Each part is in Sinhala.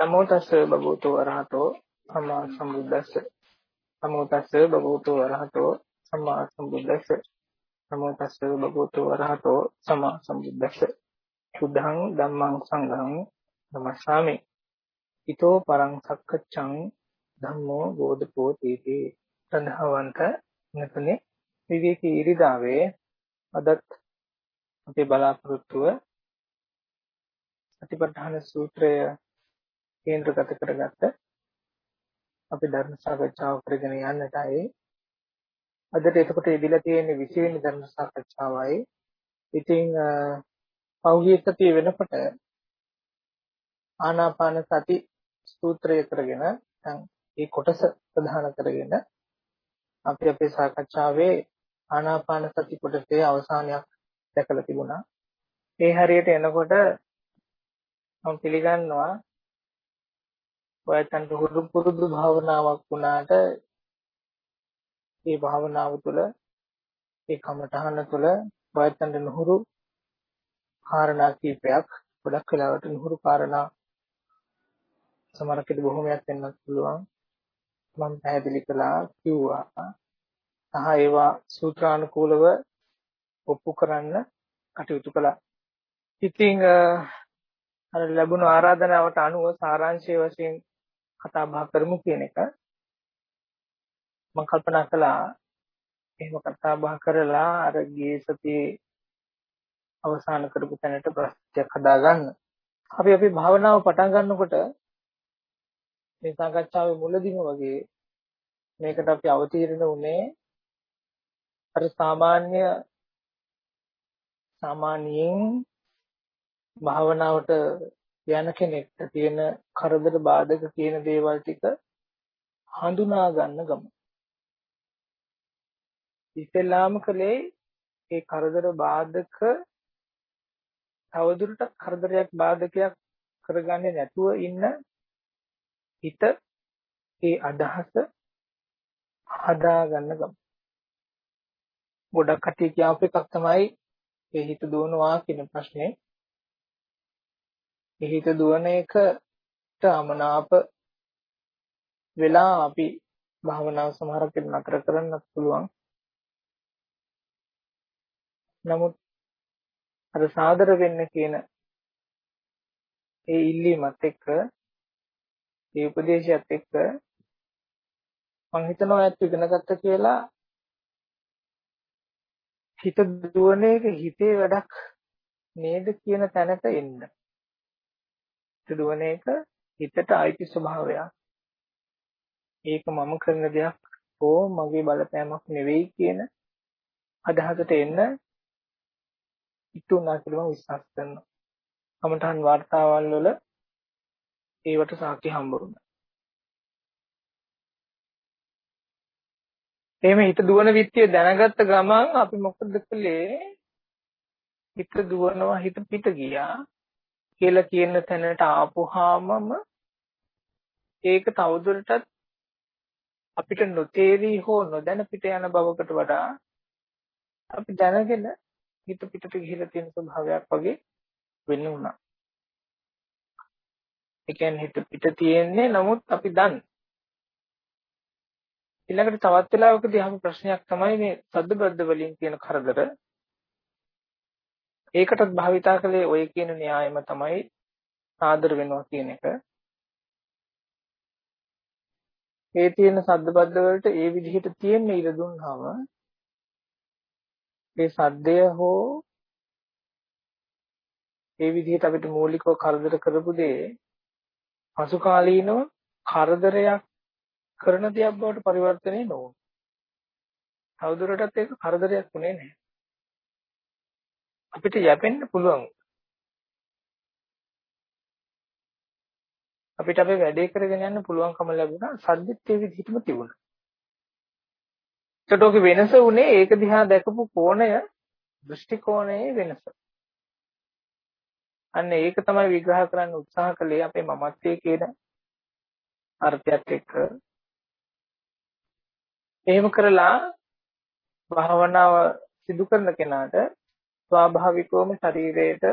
නමෝ තස්ස භගවතු වරහතෝ සම්මා සම්බුද්දස්ස. නමෝ තස්ස භගවතු වරහතෝ සම්මා සම්බුද්දස්ස. නමෝ තස්ස භගවතු වරහතෝ සම්මා සම්බුද්දස්ස. සුද්ධං ධම්මං සංඝං නමස්සාමි. ඊතෝ පරං සක්කච්ඡං ධම්මෝ බෝධපෝ තීති. සඳහවන්ත මෙතනේ විවේකී ඉරිදාවේ අදත් අපේ බලාපොරොත්තුව සතිපට්ඨාන සූත්‍රය කේන්ද්‍රගත කරගත්ත අපි ධර්ම සාකච්ඡාව කරගෙන යන්නටයි අදට එතකොට ඉදිලා තියෙන 20 වෙනි ධර්ම සාකච්ඡාවයි ඉතින් පෞගිය සතිය වෙනකොට ආනාපාන සති සූත්‍රය කරගෙන දැන් මේ කොටස ප්‍රධාන කරගෙන අපි අපේ සාකච්ඡාවේ ආනාපාන සති කොටසේ අවසානයක් දැකලා තිබුණා. ඒ හරියට එනකොට මම පිළිගන්නවා ඔයයන්ට හුරු පුරුදු භාවනාවක් වුණාට ඒ භාවනාව තුළ ඒ කමඨහන තුළ ඔයයන්ට නුහුරු කාරණා කීපයක් ගොඩක් වෙලාවට නුහුරු කාරණා සමහරකට බොහොමයක් වෙන්නත් පුළුවන් මම පැහැදිලි කළා කිව්වා සහ ඒවා සූත්‍රානුකූලව ඔප්පු කරන්න කටයුතු කළා. ඉතින් අර ලැබුණු ආරාධනාවට අනුව සාරාංශය වශයෙන් කතා බහ කරමු කියන එක මම කල්පනා කළා එහෙම කතා බහ කරලා අර ගියේ සතියේ අවසන් කරපු තැනට ප්‍රශ්නයක් හදාගන්න. අපි අපි භාවනාව පටන් ගන්නකොට මේ සාකච්ඡාවේ මුලදීම වගේ මේකට අපි අවතීර්ණ වුණේ අර සාමාන්‍ය සාමාන්‍යයෙන් භාවනාවට යන කෙනෙක්ට තියෙන කරදර බාධක කියන දේවල් ටික හඳුනා ගන්න ගම. ඉස්ලාම කලේ ඒ කරදර බාධක තවදුරටත් කරදරයක් බාධකයක් කරගන්නේ නැතුව ඉන්න හිත ඒ අදහස හදා ගන්න ගම. ගොඩක් කට්ටිය කියපු එකක් තමයි ඒ හිත දුවනවා කියන ප්‍රශ්නේ. ඒ හිත දුවන එකට අමනාප වෙලා අපි භාවනාව සමහරක් නතර කරන්නත් පුළුවන්. නමුත් අර සාදර වෙන්න කියන ඒ ඉල්ලීමත් එක්ක ඒ උපදේශයත් එක්ක මම හිතනවා ඇත්ත ඉගෙන ගත්ත කියලා හිත දුවන එක හිතේ වැඩක් නේද කියන තැනට එන්න. දුවන එක හිතට අයිති ස්වභාවයක්. ඒක මම කරන දෙයක් හෝ මගේ බලපෑමක් නෙවෙයි කියන අදහසට එන්න ඉතුණා කියලා මම විශ්වාස කරනවා. කමඨාන් වார்த்தාවල් වල ඒවට සාක්ෂි හම්බ වුණා. එහෙම හිත දුවන විත්‍ය දැනගත්ත ගමන් අපි මොකද කළේ? හිත දුවනවා හිත පිට ගියා. කියලා කියන තැනට ආපුහාමම ඒක තවදුරටත් අපිට නොතේරි හෝ නොදැන පිට යන බවකට වඩා අපි දැනගෙන හිත පිටට ගිහිලා තියෙන ස්වභාවයක් වගේ වෙන්න උනා. ඒ කියන්නේ හිත පිට තියෙන්නේ නමුත් අපි දන්නේ ඊළඟට තවත් වෙලාවකදී අහපු ප්‍රශ්නයක් තමයි මේ සද්ද බද්ද වලින් කියන කරදර. ඒකටත් භාවිතා කළේ ඔය කියන න්‍යායම තමයි ආදර වෙනවා කියන එක. ඒ තියෙන සද්ද බද්ද වලට ඒ විදිහට තියෙන ඉර දුන්නාම ඒ සද්දය හෝ ඒ විදිහට අපිට මූලිකව කරදර කරපු දේ පසු කාලීනව කරදරයක් කරන දෙයක් බවට පරිවර්තනය නොවුන. තවදුරටත් ඒක කරදරයක් වුණේ නැහැ. අපිට යැපෙන්න පුළුවන්. අපිට අපේ වැඩේ කරගෙන යන්න පුළුවන්කම ලැබුණා සද්දිත් ඒ විදිහටම තිබුණා. ඒකට ඔක වෙනස උනේ ඒක දිහා දැකපු කෝණය දෘෂ්ටි කෝණයේ වෙනස. අන්න ඒක තමයි විග්‍රහ කරන්න උත්සාහ කළේ අපේ මමත්වයේ කියන අර්ථයත් එක්ක එහෙම කරලා භාවනාව සිදු කරන කෙනාට ස්වාභාවිකවම ශරීරයට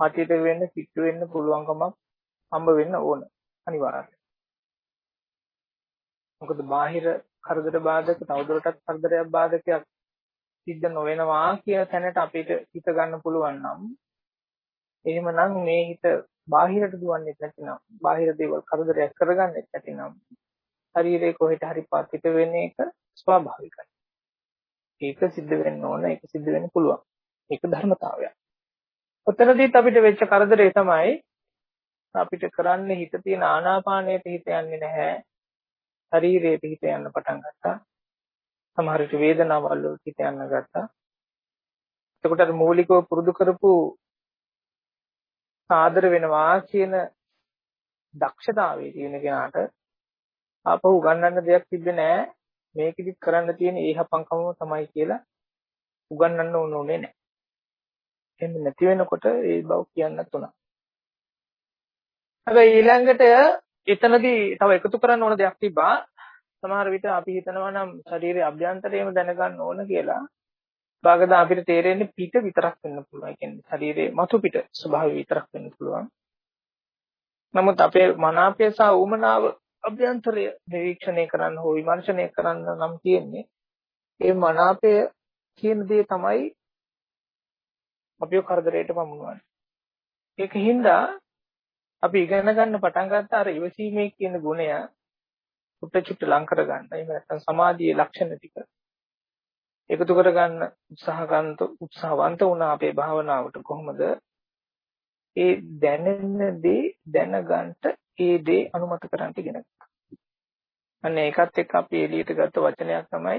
මතිත වෙන්න පිටු වෙන්න පුළුවන්කමක් හම්බ වෙන්න ඕන අනිවාර්යයෙන්. මොකද බාහිර කරදර බාධක තවදුරටත් කරදරයක් බාධකයක් සිද්ධ නොවෙනවා කියන තැනට අපිට හිත ගන්න පුළුවන් නම් එහෙමනම් මේ හිත බාහිරට දුවන්නේ නැතිනම් බාහිර දේවල් කරදරයක් කරගන්නේ නැතිනම් ශරීරයේ කොහෙට හරි පතිත වෙන එක ස්වාභාවිකයි. ඒක සිද්ධ වෙන්න ඕන ඒක සිද්ධ වෙන්න පුළුවන්. ඒක ධර්මතාවයක්. ඔතනදීත් අපිට වෙච්ච කරදරේ තමයි අපිට කරන්න හිත තියෙන ආනාපානයට හිත යන්නේ නැහැ. ශරීරයට හිත යන්න පටන් ගත්තා. සමහර විට වේදනාවල් වලට හිත යන්න ගත්තා. එතකොට අර මූලිකව පුරුදු කරපු සාදර වෙනවා කියන දක්ෂතාවයේ තියෙන කෙනාට ආපහු උගන්වන්න දෙයක් තිබ්බේ නැහැ. මේකෙදිත් කරන්න තියෙන ඒහපංකමම තමයි කියලා උගන්වන්න ඕනේ නැහැ. එහෙම නැති වෙනකොට ඒ බව කියන්න තුනක්. හැබැයි ඊළඟට එතනදී තව එකතු කරන්න ඕන දෙයක් තිබ්බා. සමහර විට අපි හිතනවා නම් ශරීරයේ අභ්‍යන්තරයේම දැනගන්න ඕන කියලා. භාගද අපිට තේරෙන්නේ පිට විතරක් වෙන්න පුළුවන්. ඒ කියන්නේ ශරීරයේ මතු පිට ස්වභාවය විතරක් වෙන්න පුළුවන්. නමුත් අපේ මනාපය සහ උමනාව අභ්‍යන්තරය නිරීක්ෂණය කරන්න හෝ විමර්ශනය කරන්න නම් තියෙන්නේ. ඒ මනාපය කියන දේ තමයි අපිව කරදරයට පමුණුවන්නේ. ඒකින්ද අපි ඉගෙන ගන්න පටන් ගත්ත අර ඉවසීමේ කියන ගුණය චුට්ට චුට්ට ලං කර ගන්න. එහෙම නැත්නම් සමාධියේ ලක්ෂණ ටික එකතු කර ගන්න උත්සාහවන්ත උත්සාහවන්ත වුණා අපේ භාවනාවට කොහොමද? ඒ දැනෙන දේ දැනගන්න ඒ දේ අනුමත කරන්න ඉගෙන ගන්න. අන්න ඒකත් එක්ක අපි එළියට ගත්ත වචනයක් තමයි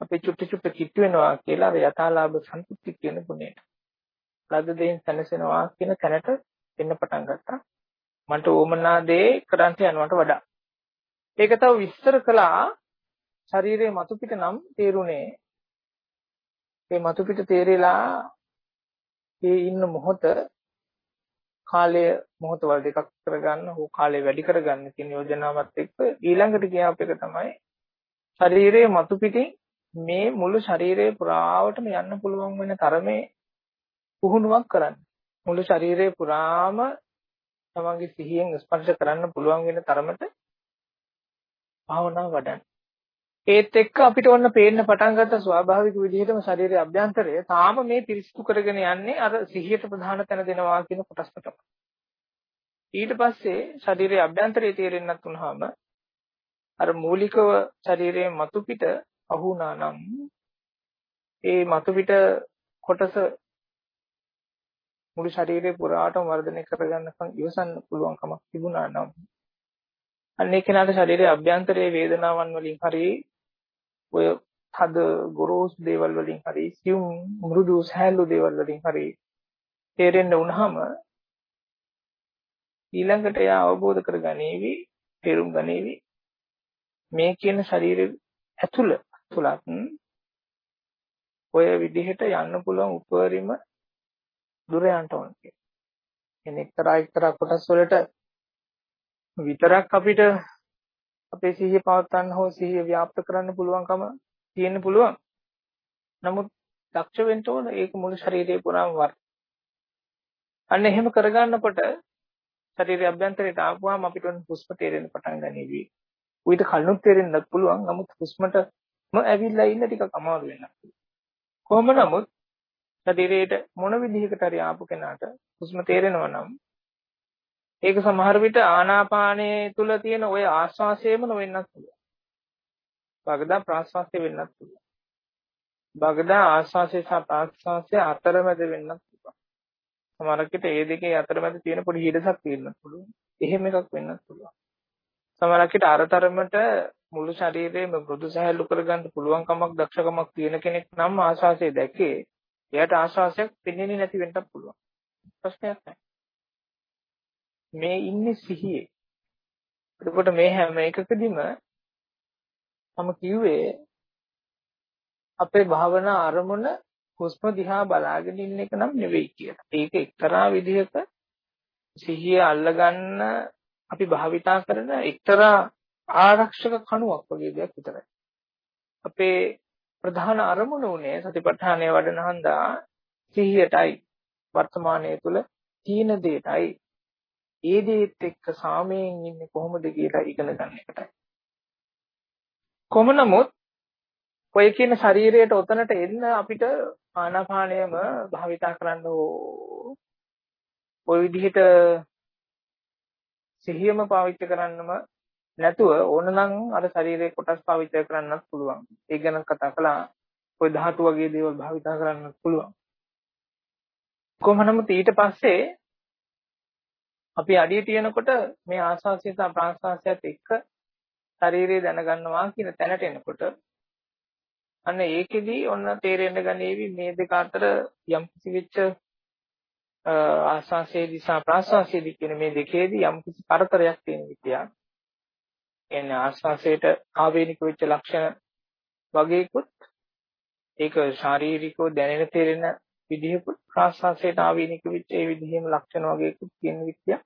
අපි චුට්ට චුට්ට කිට්ටු වෙනවා කියලා අර යථාලාභ සම්පූර්ති කියන ගුණයට. ලද දෙයින් සැනසෙනවා කියන තැනට එන්න පටන් ගත්තා. මන්ට ඕමනා දේ කරන්ට යනවට වඩා. ඒක තව විස්තර කළා ශරීරයේ මතු පිට නම් තේරුනේ. ඒ මතු පිට තේරිලා ඒ ඉන්න මොහොත කාලය මොහොතවල් දෙකක් කරගන්න හෝ කාලය වැඩි කරගන්න කියන යෝජනාවත් එක්ක ඊළඟට කියප එක තමයි ශරීරයේ මතු පිටින් මේ මුළු ශරීරයේ පුරාවටම යන්න පුළුවන් වෙන තරමේ පුහුණුවක් කරන්න. මුළු ශරීරයේ පුරාම තමන්ගේ සිහියෙන් ස්පර්ශ කරන්න පුළුවන් වෙන තරමට භාවනාව වඩන්න. ඒත් එක්ක අපිට ඔන්න පේන්න පටන් ගත්ත ස්වාභාවික විදිහටම ශරීරයේ අභ්‍යන්තරය තාම මේ පිරිසිදු කරගෙන යන්නේ අර සිහියට ප්‍රධාන තැන දෙනවා කියන කොටසට තමයි. ඊට පස්සේ ශරීරයේ අභ්‍යන්තරයේ තේරෙන්නත් උනහම අර මූලිකව ශරීරයේ මතු පිට අහුණා නම් ඒ මතු පිට කොටස මුළු ශරීරේ පුරාටම වර්ධනය කරගන්නකම් ඉවසන්න පුළුවන් කමක් තිබුණා නම්. අන්න ඒ කෙනාට ශරීරයේ අභ්‍යන්තරයේ වේදනාවන් වලින් හරි ඔය හද ගොරෝසු දේවල් වලින් හරි සියුම් මෘදු සහැල්ලු දේවල් වලින් හරි තේරෙන්න වුණාම ඊළඟට එයා අවබෝධ කරගනීවි තේරුම් ගනීවි. මේ කියන ශරීරය ඇතුළ තුලත් ඔය විදිහට යන්න පුළුවන් උපරිම දුර යන්න ඕන කියලා. එන්නේ එක්තරා එක්තරා කොටස් වලට විතරක් අපිට අපේ සිහිය පවත්වන්න හෝ සිහිය ව්‍යාප්ත කරන්න පුළුවන්කම තියෙන්න පුළුවන්. නමුත් දක්ෂ වෙන්න ඕන ඒක මුළු ශරීරය පුරාම වර්ධ. අන්න එහෙම කරගන්නකොට ශරීරයේ අභ්‍යන්තරයට ආපුවාම අපිට හුස්ම තේරෙන්න පටන් ගනීවි. උවිත කලුත් තේරෙන්නත් පුළුවන්. නමුත් හුස්මටම ඇවිල්ලා ඉන්න ටිකක් අමාරු වෙනවා. කොහොම නමුත් ශරීරයට මොන විදිහකට හරි ආපු කෙනාට හුස්ම තේරෙනවා නම් ඒක සමහර විට ආනාපානයේ තුල තියෙන ওই ආස්වාසයම නොවෙන්නත් පුළුවන්. බගදා ප්‍රාස්වාසය වෙන්නත් පුළුවන්. බගදා ආස්වාසය සහ ප්‍රාස්වාසය අතරමැද වෙන්නත් පුළුවන්. සමහරකට ඒ දෙකේ අතරමැද තියෙන පොඩි හිඩසක් තියෙන්නත් පුළුවන්. එහෙම එකක් වෙන්නත් පුළුවන්. සමහරකට අරතරමට මුළු ශරීරයම මෘදු සහැල්ලු කරගන්න පුළුවන් කමක් දක්ෂකමක් තියෙන කෙනෙක් නම් ආස්වාසය දැකේ එයාට ආශ්වාසයක් පෙනෙන්නේ නැති වෙන්නත් පුළුවන්. ප්‍රශ්නයක් නැහැ. මේ ඉන්නේ සිහියේ. එතකොට මේ හැම එකකදීම මම කිව්වේ අපේ භාවනා අරමුණ හුස්ම දිහා බලාගෙන ඉන්න එක නම් නෙවෙයි කියලා. ඒක එක්තරා විදිහක සිහිය අල්ලගන්න අපි භාවිතා කරන එක්තරා ආරක්ෂක කණුවක් වගේ දෙයක් විතරයි. අපේ ප්‍රධාන අරමුණ උනේ සතිපට්ඨානය වඩන හන්දා සිහියටයි. වර්තමානයේ තුල තීන දෙයටයි. ඒ දේත් එක්ක සාමයෙන් ඉන්නේ කොහොමද කියලා ඉගෙන ගන්න එකටයි. කොහොම නමුත් ඔය කියන ශරීරයට ඔතනට එන්න අපිට ආනාපානයම භාවිතා කරන්න ඕ. ඔය විදිහට සිහියම පාවිච්චි කරන්නම නැතුව ඕනනම් අර ශරීරයේ කොටස් පාවිච්චි කරන්නත් පුළුවන්. ඒ ගැන කතා කළා. ඔය ධාතු වගේ දේවල් භාවිතා කරන්නත් පුළුවන්. කොහොම නමුත් ඊට පස්සේ අපි අඩිය තියනකොට මේ ආස්වාසිය සහ ප්‍රාස්වාසයත් එක්ක ශරීරය දැනගන්නවා කියන තැනට එනකොට අන්න ඒකෙදි ඔන්න තේරෙන්න ගනීවි මේ දෙක අතර යම් කිසි වෙච්ච ආස්වාසයේදී සහ ප්‍රාස්වාසයේදී කියන මේ දෙකේදී යම් කිසි පරතරයක් තියෙන විදියක්. එන්නේ ආස්වාසයට ආවේනික වෙච්ච ලක්ෂණ වගේකුත් ඒක ශාරීරිකව දැනෙන තේරෙන විදිහකුත් ප්‍රාස්වාසයට ආවේනික වෙච්ච ඒ විදිහේම ලක්ෂණ වගේකුත් තියෙන විදියක්.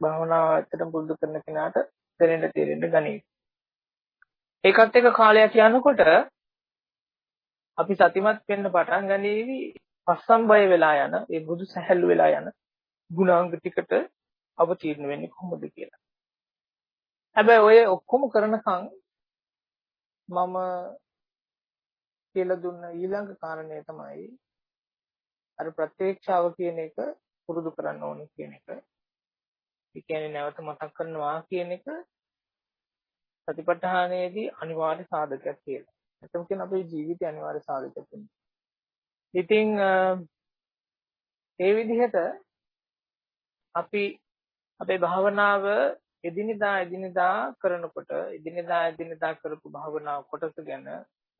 භාවනාව ඇත්තටම පුරුදු කරන කෙනාට දැනෙන්න තේරෙන්න ගනී. ඒකත් එක්ක කාලයක් යනකොට අපි සතිමත් වෙන්න පටන් ගනීවි පස්සම්බය වෙලා යන ඒ බුදු සැහැල්ලු වෙලා යන ගුණාංග ටිකට අවතීර්ණ වෙන්නේ කොහොමද කියලා. හැබැයි ඔය ඔක්කොම කරනකම් මම කියලා දුන්න ඊළඟ කාරණය තමයි අර ප්‍රත්‍යක්ෂාව කියන එක පුරුදු කරන්න ඕනේ කියන එක. ඒ කියන්නේ නැවත මතක් කරනවා කියන එක සතිපට්ඨානයේදී අනිවාර්ය සාධකයක් කියලා. එතකොට කියන අපේ ජීවිතේ අනිවාර්ය සාධකයක් වෙනවා. ඉතින් ඒ විදිහට අපි අපේ භාවනාව එදිනෙදා එදිනෙදා කරනකොට එදිනෙදා එදිනෙදා කරපු භාවනාව කොටස ගැන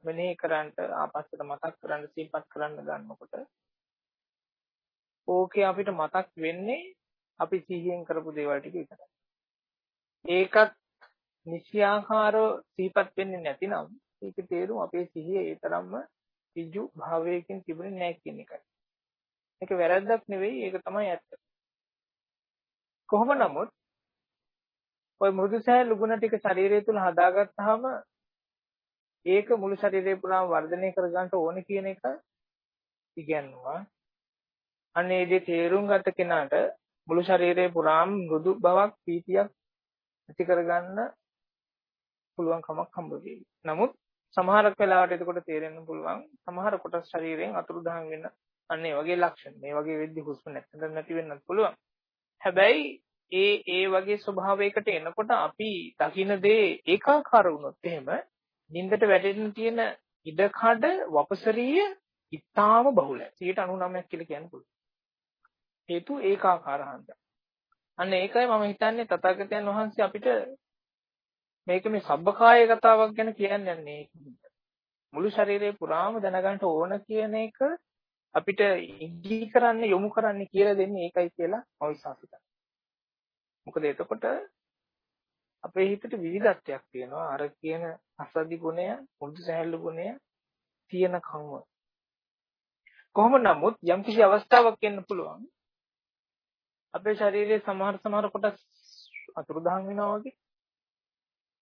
මෙනෙහි කරන්ට ආපස්සට මතක් කරන්න සිහිපත් කරන්න ගන්නකොට ඕකේ අපිට මතක් වෙන්නේ අපි සිහියෙන් කරපු දේවල් ටික විතරයි. ඒකත් නිශ්‍යාකාරව සිහිපත් වෙන්නේ නැතිනම් ඒක තේරුම් අපේ සිහිය ඒ තරම්ම ඍජු භාවයකින් තිබුණේ නැහැ කියන එකයි. ඒක වැරද්දක් නෙවෙයි ඒක තමයි ඇත්ත. කොහොම නමුත් ওই මෘදු සෑහළු ගුණ ටික ශරීරය තුල හදාගත්තාම ඒක මුළු ශරීරය පුරාම වර්ධනය කරගන්න ඕනේ කියන එක ඉගැන්නුවා. අනේ ඒ තේරුම් ගත කෙනාට මුළු ශරීරය පුරාම මෘදු බවක් පීතියක් ඇති කරගන්න පුළුවන් කමක් හම්බ වෙයි. නමුත් සමහරක් වෙලාවට එතකොට තේරෙන්න පුළුවන් සමහර කොටස් ශරීරයෙන් අතුරුදහන් වෙන අන්න ඒ වගේ ලක්ෂණ. මේ වගේ වෙද්දි හුස්ම නැත්නම් නැති වෙන්නත් පුළුවන්. හැබැයි ඒ ඒ වගේ ස්වභාවයකට එනකොට අපි දකින්න දේ ඒකාකාර වුණොත් එහෙම නින්දට වැටෙන්න තියෙන ඉඩකඩ වපසරිය ඉතාම බහුලයි. 99ක් කියලා කියන්න පුළුවන්. හේතු ඒකාකාර හන්දා. අන්න ඒකයි මම හිතන්නේ තථාගතයන් වහන්සේ අපිට මේක මේ සබ්බකාය කතාවක් ගැන කියන්නේ නැහැ. මුළු ශරීරය පුරාම දැනගන්න ඕන කියන එක අපිට ඉඟි කරන්න යොමු කරන්න කියලා දෙන්නේ ඒකයි කියලා මම විශ්වාස කරනවා. මොකද එතකොට අපේ හිතට විවිධත්වයක් තියෙනවා. අර කියන අසදි ගුණය, මුදු සහැල්ලු ගුණය තියෙන කම. කොහොම නමුත් යම්කිසි අවස්ථාවක් එන්න පුළුවන්. අපේ ශරීරයේ සමහර සමහර කොටස් අතුරුදහන් වෙනවා වගේ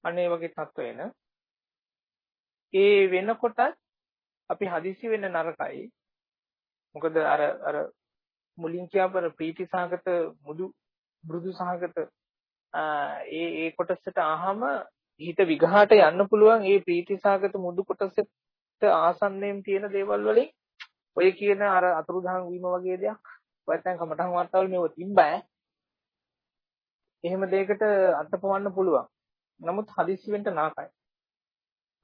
අනේ වගේ තත්ත්ව එන ඒ වෙනකොට අපි හදිසි වෙන්න නරකයි මොකද අර අර මුලින් කියපර ප්‍රීති සහගත මුදු මෘදු සහගත ඒ ඒ කොටසට ආහම හිත විගහාට යන්න පුළුවන්. ඒ ප්‍රීති සහගත මුදු කොටසට ආසන්නයෙන් තියෙන දේවල් වලින් ඔය කියන අර අතුරුදහන් වීම වගේ දෙයක්. නැත්නම් කමටහන් වර්තාවල මේව තිබ්බෑ. එහෙම දෙයකට අතපවන්න පුළුවන්. නමුත් හදිස්සි වෙන්න නාකයි.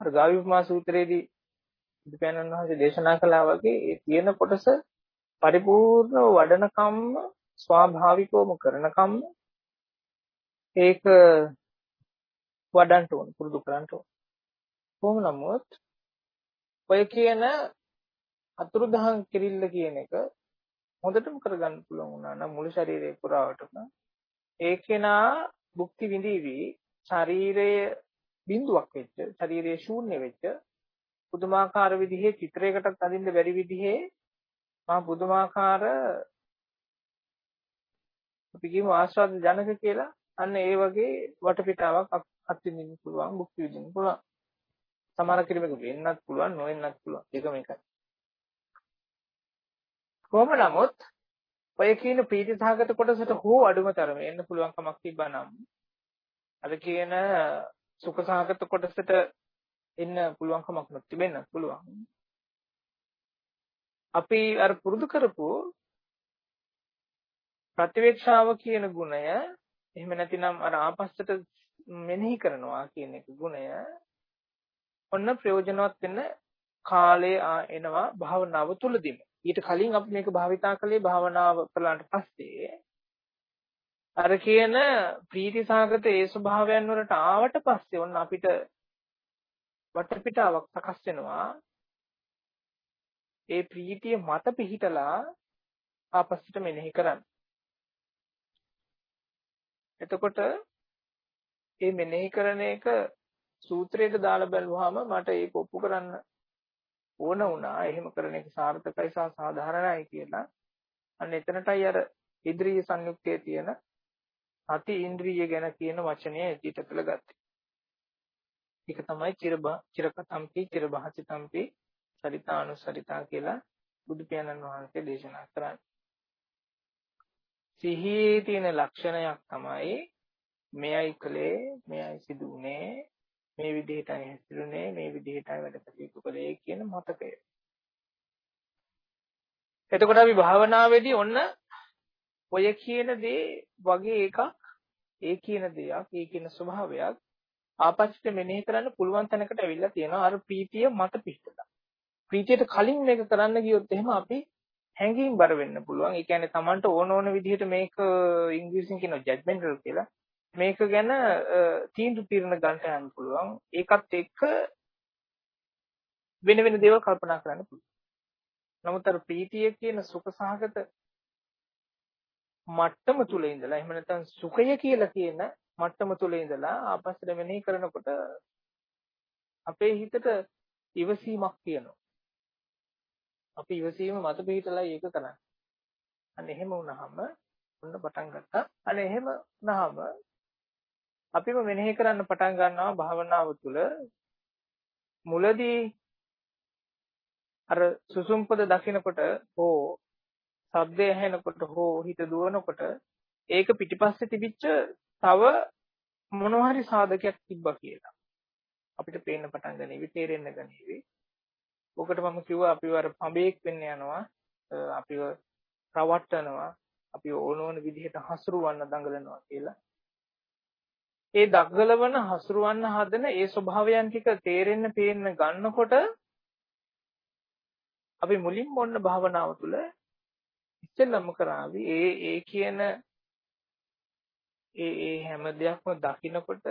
අර ගාවිපමා සූත්‍රයේදී බුදුපියාණන් වහන්සේ දේශනා කළා වගේ ඒ තියෙන කොටස පරිපූර්ණව වඩන කම්ම ස්වාභාවිකවම කරන කම්ම ඒක වඩන්න ඕන පුරුදු කරන්න ඕන. කොහොම නමුත් ඔය කියන අතුරුදහන් කිරිල්ල කියන එක හොඳටම කරගන්න පුළුවන් වුණා නම් මුළු ශරීරේ පුරාවටම ඒකේනා භුක්ති විඳීවි ශරීරයේ බිඳුවක් වෙච්ච ශරීරයේ ශූන්‍ය වෙච්ච පුදුමාකාර විදිහේ චිත්‍රයකටත් අඳින්න බැරි විදිහේ මා පුදුමාකාර අපි කියමු ආස්වාද ජනක කියලා. අන්න ඒ වගේ වටපිටාවක් අත්විඳින්න පුළුවන් භුක්ති විඳින්න පුළුවන්. සමහර කෙනෙක් වෙන්නත් පුළුවන් නොවෙන්නත් පුළුවන්. ඒකම එකයි කොහොම නමුත් ඔය කියන ප්‍රීතිසහගත කොටසට හෝ අඩුම තරමේ එන්න පුළුවන් කමක් තිබ්බනම් අර කියන සුඛසහගත කොටසට එන්න පුළුවන් කමක් නැතිවෙන්න පුළුවන්. අපි අර පුරුදු කරපු ප්‍රතිවේක්ෂාව කියන ගුණය එහෙම නැතිනම් අර ආපස්සට මෙනෙහි කරනවා කියන එක ගුණය ඔන්න ප්‍රයෝජනවත් වෙන්න කාලය එනවා භාවනාව තුලදීම. ඊට කලින් අපි මේක භාවිතා කළේ භාවනාව කළාට පස්සේ අර කියන ප්‍රීතිසහගත ඒ ස්වභාවයන් වලට ආවට පස්සේ ඔන්න අපිට වටපිටාවක් සකස් වෙනවා ඒ ප්‍රීතිය මත පිහිටලා ආපස්සට මෙනෙහි කරන්න. එතකොට මේ මෙනෙහි කරන එක සූත්‍රයට දාලා බැලුවාම මට ඒක ඔප්පු කරන්න ඕන වුණා. එහෙම කරන එක සාර්ථකයි සහ සාධාරණයි කියලා. අන්න එතනටයි අර ඉන්ද්‍රිය සංයුක්තයේ තියෙන අති ඉන්ද්‍රිය ගැන කියන වචනය පිටතල ගත්තේ. ඒක තමයි චිරකතම්පි චිරබහසිතම්පි සරිතානුසරිතා කියලා බුදු පියාණන් වහන්සේ දේශනා කරන්නේ. සිහියේ තියෙන ලක්ෂණයක් තමයි මෙයයි කලේ මෙයයි සිදුුනේ මේ විදිහටයි හැසිරුනේ මේ විදිහටයි වැඩ කටයුතු කළේ කියන මතකය. එතකොට අපි භාවනාවේදී ඔන්න ඔය කියන දේ වගේ එකක් ඒ කියන දෙයක් ඒ කියන ස්වභාවයක් ආපස්සට මෙනෙහි කරන්න පුළුවන් තැනකට ඇවිල්ලා තියෙනවා අර ප්‍රීතිය මත පිහිටලා. ප්‍රීතියට කලින් මේක කරන්න ගියොත් එහෙම අපි හැඟීම් බර වෙන්න පුළුවන්. ඒ කියන්නේ Tamanට ඕන ඕන විදිහට මේක ඉංග්‍රීසියෙන් කියනවා ජජ්මන්ටල් කියලා. මේක ගැන තීන්දුව తీරන ගන්නට යන්න පුළුවන්. ඒකත් එක්ක වෙන වෙන දේවල් කල්පනා කරන්න පුළුවන්. නමුත් අර ප්‍රීතිය කියන සුඛසහගත මට්ටම තුල ඉඳලා එහෙම නැත්නම් සුඛය කියලා කියන මට්ටම තුල ඉඳලා ආපස්සට මෙනෙහි කරනකොට අපේ හිතට ඉවසීමක් තියෙනවා. අපි ඉවසීම මත පිටලා ඒක කරන්නේ. අන්න එහෙම වුණාම ඔන්න පටන් ගත්තා. අන්න එහෙම වුණාම අපිම මෙනෙහි කරන්න පටන් ගන්නවා භාවනාව තුළ මුලදී අර සුසුම්පද දකිනකොට හෝ ශබ්දය ඇහෙනකොට හෝ හිත දුවනකොට ඒක පිටිපස්සේ තිබිච්ච තව මොනවා හරි සාධකයක් තිබ්බා කියලා අපිට පේන්න පටන් ගනීවි තේරෙන්න ගනීවි ඔකට මම කිව්වා අපිව අර පඹේක් වෙන්න යනවා අපිව රවට්ටනවා අපි ඕන ඕන විදිහට හසුරුවන්න දඟලනවා කියලා. ඒ දඟලවන හසුරුවන්න හදන ඒ ස්වභාවයන් ටික තේරෙන්න පේන්න ගන්නකොට අපි මුලින්ම ඔන්න භාවනාව තුළ ඉස්සෙල්ලම කරાવી ඒ ඒ කියන ඒ ඒ හැම දෙයක්ම දකිනකොට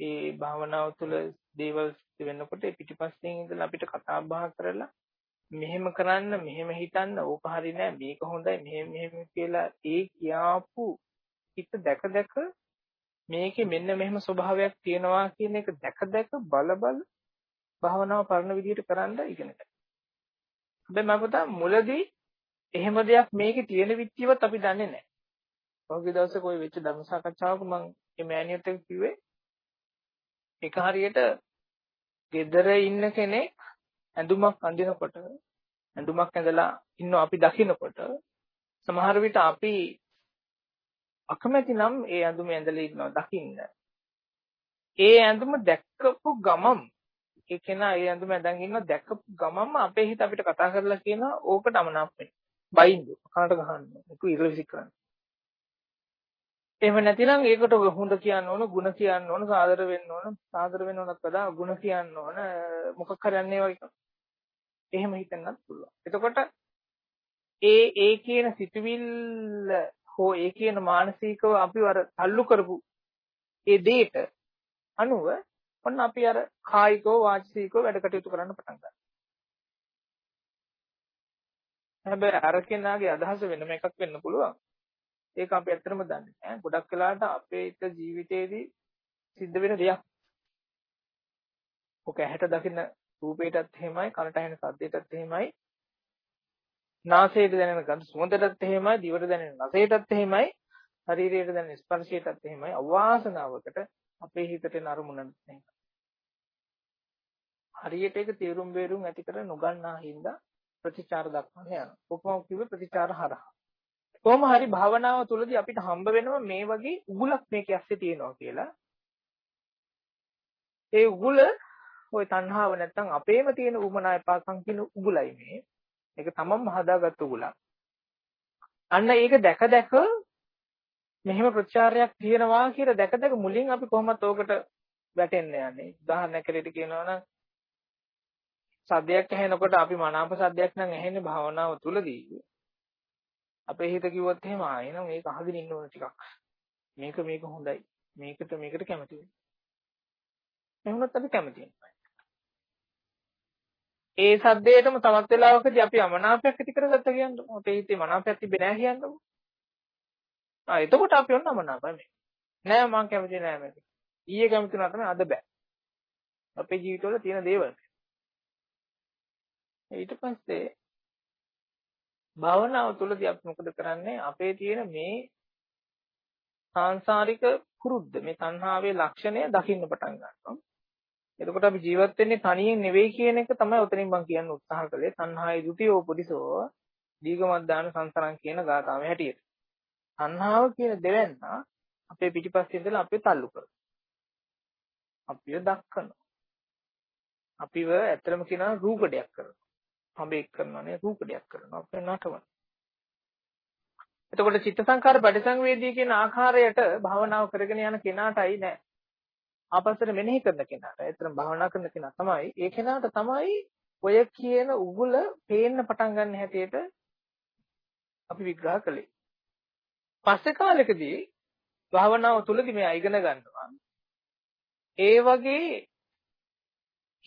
ඒ භාවනාව තුළ දේවල් වෙනකොට පිටිපස්සෙන් ඉඳලා අපිට කතා බහ කරලා මෙහෙම කරන්න මෙහෙම හිතන්න ඕක හරි නෑ මේක හොඳයි මෙහෙම මෙහෙම කියලා ඒ කියාපු හිත දැක දැක මේකේ මෙන්න මෙහෙම ස්වභාවයක් තියෙනවා කියන එක දැක දැක බල බල භාවනාව පරණ විදිහට කරන්න ඉගෙන ගන්න. හැබැයි මම පුතා මුලදී එහෙම දෙයක් මේකේ තියෙන විත්තියවත් අපි දන්නේ නැහැ. පහුගිය දවසේ કોઈ වෙච්ච ධර්ම සාකච්ඡාවක මම මේ මෑණියත් එක්ක කිව්වේ ඒක හරියට gedara ඉන්න කෙනෙක් ඇඳුමක් අඳිනකොට ඇඳුමක් ඇඳලා ඉන්න අපි දකිනකොට සමහර විට අපි අකමැති නම් ඒ ඇඳුම ඇඳලා ඉන්නවා දකින්න. ඒ ඇඳුම දැක්කපු ගමම් ඒ කෙනා ඒ ඇඳුම ඇඳන් ඉන්න දැක්කපු ගමම්ම අපේ හිත අපිට කතා කරලා කියනවා ඕකට අමනාප වෙන්න. බයින්දු කනට ගහන්න. ඒක ඉරවිසි කරන්න. එහෙම නැතිනම් ඒකට හොඳ කියන්න ඕන, ಗುಣ කියන්න ඕන, සාදර වෙන්න ඕන, සාදර වෙන්න ඕනත් වඩා ಗುಣ කියන්න ඕන, මොකක් හරි යන්නේ වගේ. එහෙම හිතන්නත් පුළුවන්. එතකොට ඒ ඒ කියන සිතුවිල්ල හෝ ඒ කියන මානසිකව අපි අර තල්ලු කරපු ඒ දෙයට අනුව ඔන්න අපි අර කායිකව වාචිකව වැඩ කටයුතු කරන්න පටන් ගන්නවා. හැබැයි අර කෙනාගේ අදහස වෙනම එකක් වෙන්න පුළුවන්. ඒක අපි ඇත්තටම දන්නේ නැහැ. ගොඩක් වෙලාවට අපේ ජීවිතේදී සිද්ධ වෙන දෙයක්. ඔක ඇහැට දකින රූපයටත් එහෙමයි, කනට ඇහෙන ශබ්දයටත් එහෙමයි, නාසයට දැනෙන ගඳ සුවඳටත් එහෙමයි, දිවට දැනෙන රසයටත් එහෙමයි, ශරීරයට දැනෙන ස්පර්ශයටත් එහෙමයි. අවාසනාවකට අපේ හිතට එන අරමුණක් නැහැ. හරියට ඒක තේරුම් බේරුම් ඇති කර නොගන්නා හින්දා ප්‍රතිචාර දක්වන්න යනවා. කොහොමද කිව්වේ ප්‍රතිචාර හරහා. කොහොම හරි භාවනාව තුළදී අපිට හම්බ වෙනවා මේ වගේ උගුලක් මේක ඇස්සේ තියෙනවා කියලා. ඒ උගුල ওই තණ්හාව නැත්තම් අපේම තියෙන උමනා එපාකම් කියන උගුලයි මේ. ඒක තමන්ම හදාගත්ත උගුලක්. අන්න ඒක දැක දැක මෙහෙම ප්‍රචාරයක් තියෙනවා කියලා දැක දැක මුලින් අපි කොහොමද ඕකට වැටෙන්න යන්නේ. උදාහරණයක් ඇරෙට කියනවා නම් සද්දයක් ඇහෙනකොට අපි මනාප සද්දයක් නම් ඇහෙන්නේ භාවනාව තුළදී. අපේ හිත කිව්වොත් එහෙම ආයෙනම් මේක අහගෙන ඉන්න ඕන ටිකක්. මේක මේක හොඳයි. මේකට මේකට කැමති වෙනවා. එහෙමනොත් අපි කැමති වෙනවා. ඒ සද්දේටම තවත් වෙලාවකදී අපි අමනාපයක් ඇති කරගත්ත කියන්නේ අපේ හිතේ මනාපයක් තිබ්බේ නැහැ කියන්නකො. ආ එතකොට අපි ඔන්න අමනාපයි මේ. නෑ මම කැමති නෑ මේක. ඊයේ කැමති වුණා තමයි අද බෑ. අපේ ජීවිතවල තියෙන දේවල්. ඊට පස්සේ භාවනාව තුළදී අපි මොකද කරන්නේ අපේ තියෙන මේ සාංශාරික පුරුද්ද මේ තණ්හාවේ ලක්ෂණය දකින්න පටන් ගන්නවා. එතකොට අපි ජීවත් වෙන්නේ තනියෙන් නෙවෙයි කියන එක තමයි උතනින් මම කියන්න උත්සාහ කළේ. තණ්හායේ ဒ ුතියෝ පුරිසෝ දීගමද්දාන සංසරං කියන ගාථාවේ හැටියට. තණ්හාව කියන දෙවැන්න අපේ පිටිපස්සේ ඉඳලා අපිව තල්ලු කරනවා. අපිව දක්කනවා. අපිව ඇත්තටම කියනවා රූකඩයක් කරනවා. හඹෙක් කරනවා නේ රූකඩයක් කරනවා අපේ නටවන. එතකොට චිත්ත සංකාර පරිසංවේදී කියන ආකාරයට භාවනාව කරගෙන යන කෙනාටයි නෑ. ආපස්සට මෙනෙහි කරන කෙනාට. ඒතරම් භාවනා කරන කෙනා තමයි ඒ කෙනාට තමයි ඔය කියන උගුල පේන්න පටන් ගන්න හැටියට අපි විග්‍රහ කළේ. පස්සේ කාලෙකදී භාවනාව තුළදී මේ ඉගෙන ගන්නවා. ඒ වගේ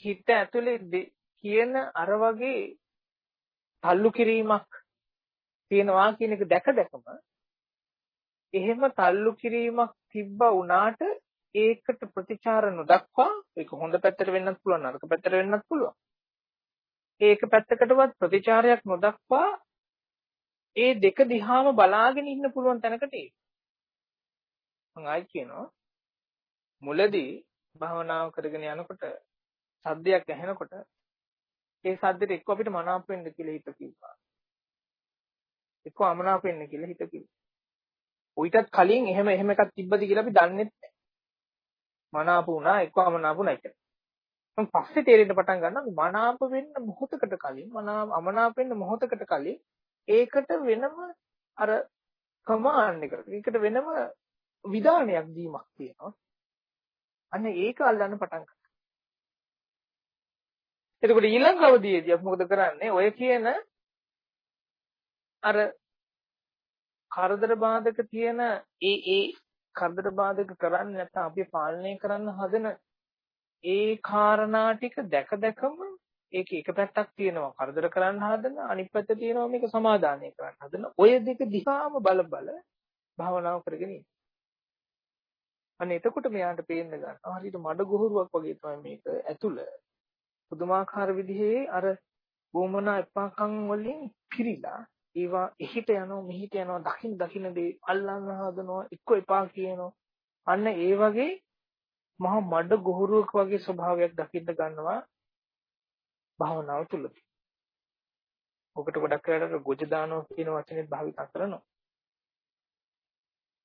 හිත ඇතුලේ කියන අර වගේ තල්ලු කිරීමක් තියෙනවා කියන එක දැක දැකම එහෙම තල්ලු කිරීමක් තිබ්බා වුණාට ඒකට ප්‍රතිචාර නොදක්වා ඒක හොඳ පැත්තට වෙන්නත් පුළුවන් නරක පැත්තට වෙන්නත් පුළුවන්. ඒක පැත්තකටවත් ප්‍රතිචාරයක් නොදක්වා ඒ දෙක දිහාම බලාගෙන ඉන්න පුළුවන් තැනකට ඒ. මම ආයි කියනවා මුලදී භාවනාව කරගෙන යනකොට සද්දයක් ඇහෙනකොට ඒ සද්දෙට එක්ක අපිට මනාප වෙන්න කියලා හිත කිව්වා. එක්ක අමනාප වෙන්න කියලා හිත කිව්වා. උවිතත් කලින් එහෙම එහෙම එකක් තිබ්බද කියලා අපි දන්නේ නැහැ. මනාප වුණා එක්ක අමනාප වුණා කියලා. මම පස්සේ තේරෙන්න පටන් ගන්නවා මනාප වෙන්න මොහොතකට කලින් මනාප අමනාප වෙන්න මොහොතකට කලින් ඒකට වෙනම අර කමාන්ඩ් එක. ඒකට වෙනම විධානයක් දීමක් තියෙනවා. අන්න ඒක අල්ලන්න පටන් ගන්නවා. එතකොට ඊළඟ අවධියේදී අපි මොකද කරන්නේ? ඔය කියන අර කරදර බාධක තියෙන ඒ ඒ කරදර බාධක කරන්නේ නැත්නම් අපි පාලනය කරන්න හදන ඒ කාරණා ටික දැක දැකම ඒක එක පැත්තක් තියෙනවා කරදර කරන්න හදන අනිත් පැත්ත තියෙනවා මේක සමාදානය කරන්න හදන ඔය දෙක දිහාම බල බල භාවනාව කරගෙන ඉන්න. අනේ එතකොට මෙයාට පේන්න ගන්නවා හරියට මඩ ගොහරුවක් වගේ තමයි මේක ඇතුළ පුදුමාකාර විදිහේ අර වුමනා එපාකම් වලින් පිරීලා ඒවා එහිට යනවා මෙහිට යනවා දකින් දකින්න දේ අල්ලන්න හදනවා එක්ක එපා කියනවා අන්න ඒ වගේ මහා මඩ ගොහරුවක් වගේ ස්වභාවයක් දකින්න ගන්නවා භාවනාව තුළදී. ඔකට ගොඩක් වෙලාවට ගොජ දානවා කියන වචනේ භාවිත කරනවා.